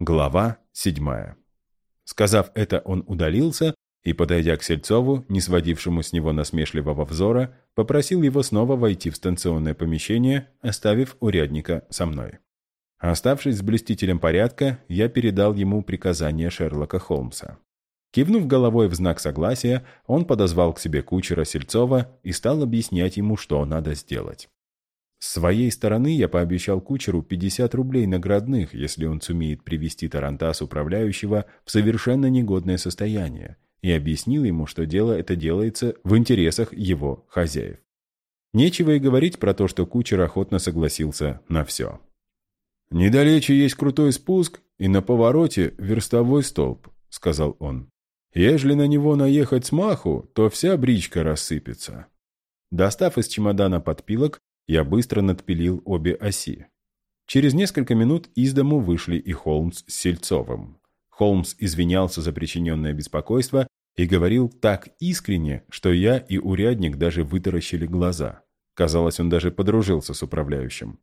Глава седьмая. Сказав это, он удалился и, подойдя к Сельцову, не сводившему с него насмешливого взора, попросил его снова войти в станционное помещение, оставив урядника со мной. Оставшись с блюстителем порядка, я передал ему приказание Шерлока Холмса. Кивнув головой в знак согласия, он подозвал к себе кучера Сельцова и стал объяснять ему, что надо сделать. С своей стороны я пообещал кучеру 50 рублей наградных, если он сумеет привести Тарантас управляющего в совершенно негодное состояние, и объяснил ему, что дело это делается в интересах его хозяев. Нечего и говорить про то, что кучер охотно согласился на все. «Недалече есть крутой спуск, и на повороте верстовой столб», — сказал он. «Ежели на него наехать с маху, то вся бричка рассыпется». Достав из чемодана подпилок, я быстро надпилил обе оси. Через несколько минут из дому вышли и Холмс с Сельцовым. Холмс извинялся за причиненное беспокойство и говорил так искренне, что я и урядник даже вытаращили глаза. Казалось, он даже подружился с управляющим.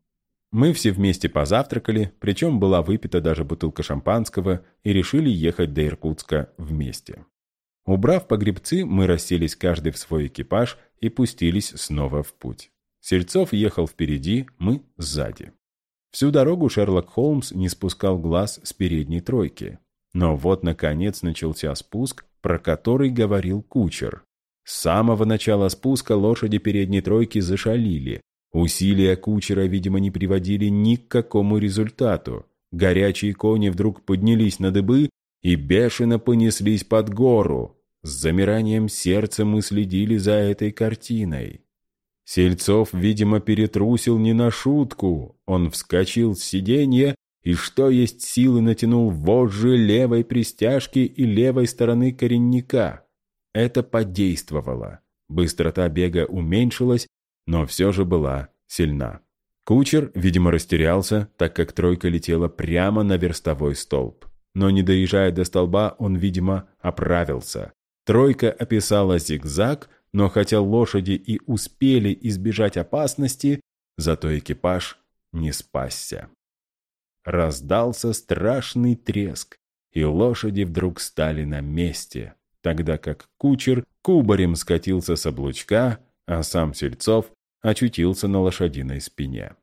Мы все вместе позавтракали, причем была выпита даже бутылка шампанского, и решили ехать до Иркутска вместе. Убрав погребцы, мы расселись каждый в свой экипаж и пустились снова в путь. Сельцов ехал впереди, мы сзади. Всю дорогу Шерлок Холмс не спускал глаз с передней тройки. Но вот, наконец, начался спуск, про который говорил кучер. С самого начала спуска лошади передней тройки зашалили, Усилия кучера, видимо, не приводили ни к какому результату. Горячие кони вдруг поднялись на дыбы и бешено понеслись под гору. С замиранием сердца мы следили за этой картиной. Сельцов, видимо, перетрусил не на шутку. Он вскочил с сиденья и, что есть силы, натянул вожжи левой пристяжки и левой стороны коренника. Это подействовало. Быстрота бега уменьшилась, но все же была сильна. Кучер, видимо, растерялся, так как тройка летела прямо на верстовой столб. Но не доезжая до столба, он, видимо, оправился. Тройка описала зигзаг, но хотя лошади и успели избежать опасности, зато экипаж не спасся. Раздался страшный треск, и лошади вдруг стали на месте, тогда как кучер кубарем скатился с облучка, а сам Сельцов очутился на лошадиной спине.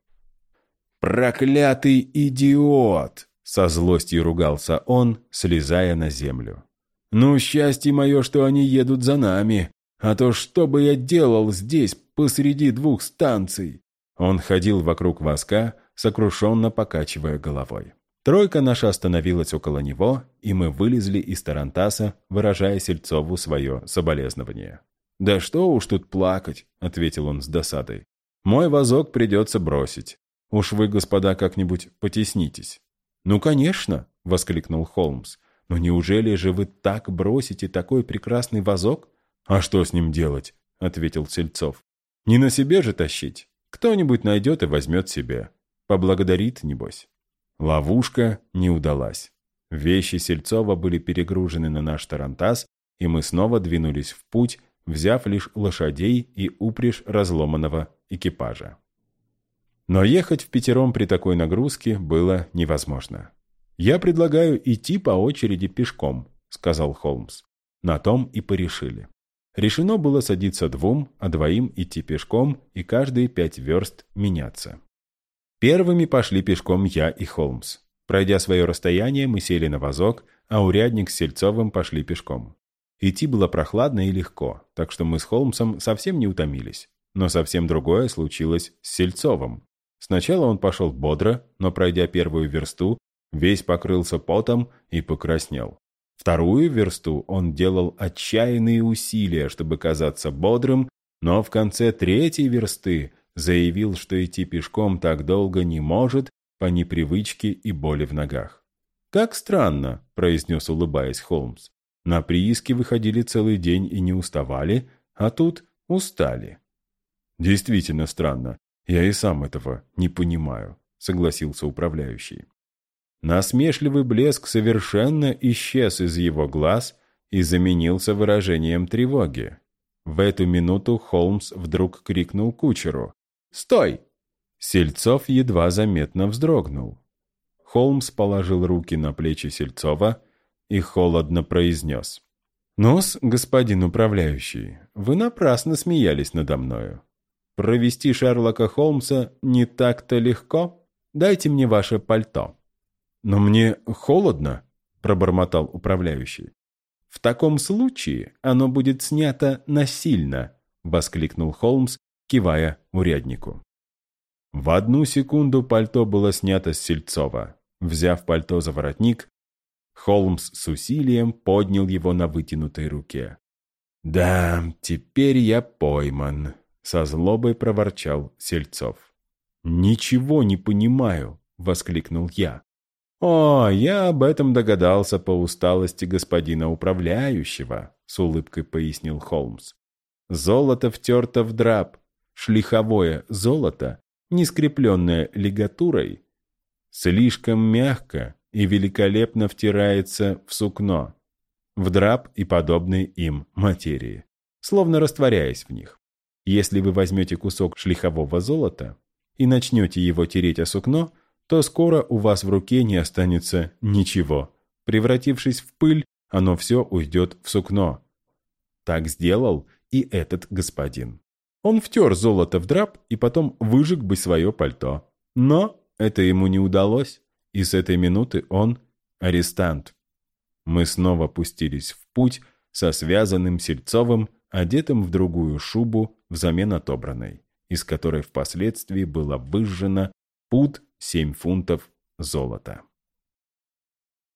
«Проклятый идиот!» — со злостью ругался он, слезая на землю. «Ну, счастье мое, что они едут за нами, а то что бы я делал здесь, посреди двух станций?» Он ходил вокруг воска, сокрушенно покачивая головой. Тройка наша остановилась около него, и мы вылезли из Тарантаса, выражая Сельцову свое соболезнование. «Да что уж тут плакать», — ответил он с досадой. «Мой вазок придется бросить. Уж вы, господа, как-нибудь потеснитесь». «Ну, конечно», — воскликнул Холмс. «Но неужели же вы так бросите такой прекрасный вазок?» «А что с ним делать?» — ответил Сельцов. «Не на себе же тащить. Кто-нибудь найдет и возьмет себе. Поблагодарит, небось». Ловушка не удалась. Вещи Сельцова были перегружены на наш тарантас, и мы снова двинулись в путь, взяв лишь лошадей и упряжь разломанного экипажа. Но ехать в пятером при такой нагрузке было невозможно. «Я предлагаю идти по очереди пешком», — сказал Холмс. На том и порешили. Решено было садиться двум, а двоим идти пешком и каждые пять верст меняться. Первыми пошли пешком я и Холмс. Пройдя свое расстояние, мы сели на вазок, а урядник с Сельцовым пошли пешком. Идти было прохладно и легко, так что мы с Холмсом совсем не утомились. Но совсем другое случилось с Сельцовым. Сначала он пошел бодро, но пройдя первую версту, весь покрылся потом и покраснел. Вторую версту он делал отчаянные усилия, чтобы казаться бодрым, но в конце третьей версты заявил, что идти пешком так долго не может по непривычке и боли в ногах. «Как странно», — произнес, улыбаясь Холмс. На прииски выходили целый день и не уставали, а тут устали. Действительно странно. Я и сам этого не понимаю, согласился управляющий. Насмешливый блеск совершенно исчез из его глаз и заменился выражением тревоги. В эту минуту Холмс вдруг крикнул кучеру. «Стой!» Сельцов едва заметно вздрогнул. Холмс положил руки на плечи Сельцова и холодно произнес. «Ну-с, господин управляющий, вы напрасно смеялись надо мною. Провести Шерлока Холмса не так-то легко. Дайте мне ваше пальто». «Но мне холодно», — пробормотал управляющий. «В таком случае оно будет снято насильно», — воскликнул Холмс, кивая уряднику. В одну секунду пальто было снято с Сельцова. Взяв пальто за воротник, Холмс с усилием поднял его на вытянутой руке. «Да, теперь я пойман», — со злобой проворчал Сельцов. «Ничего не понимаю», — воскликнул я. «О, я об этом догадался по усталости господина управляющего», — с улыбкой пояснил Холмс. «Золото втерто в драп. Шлиховое золото, не скрепленное лигатурой, слишком мягко и великолепно втирается в сукно, в драп и подобные им материи, словно растворяясь в них. Если вы возьмете кусок шлихового золота и начнете его тереть о сукно, то скоро у вас в руке не останется ничего. Превратившись в пыль, оно все уйдет в сукно. Так сделал и этот господин. Он втер золото в драп и потом выжег бы свое пальто. Но это ему не удалось и с этой минуты он арестант. Мы снова пустились в путь со связанным Сельцовым, одетым в другую шубу взамен отобранной, из которой впоследствии было выжжено пуд семь фунтов золота.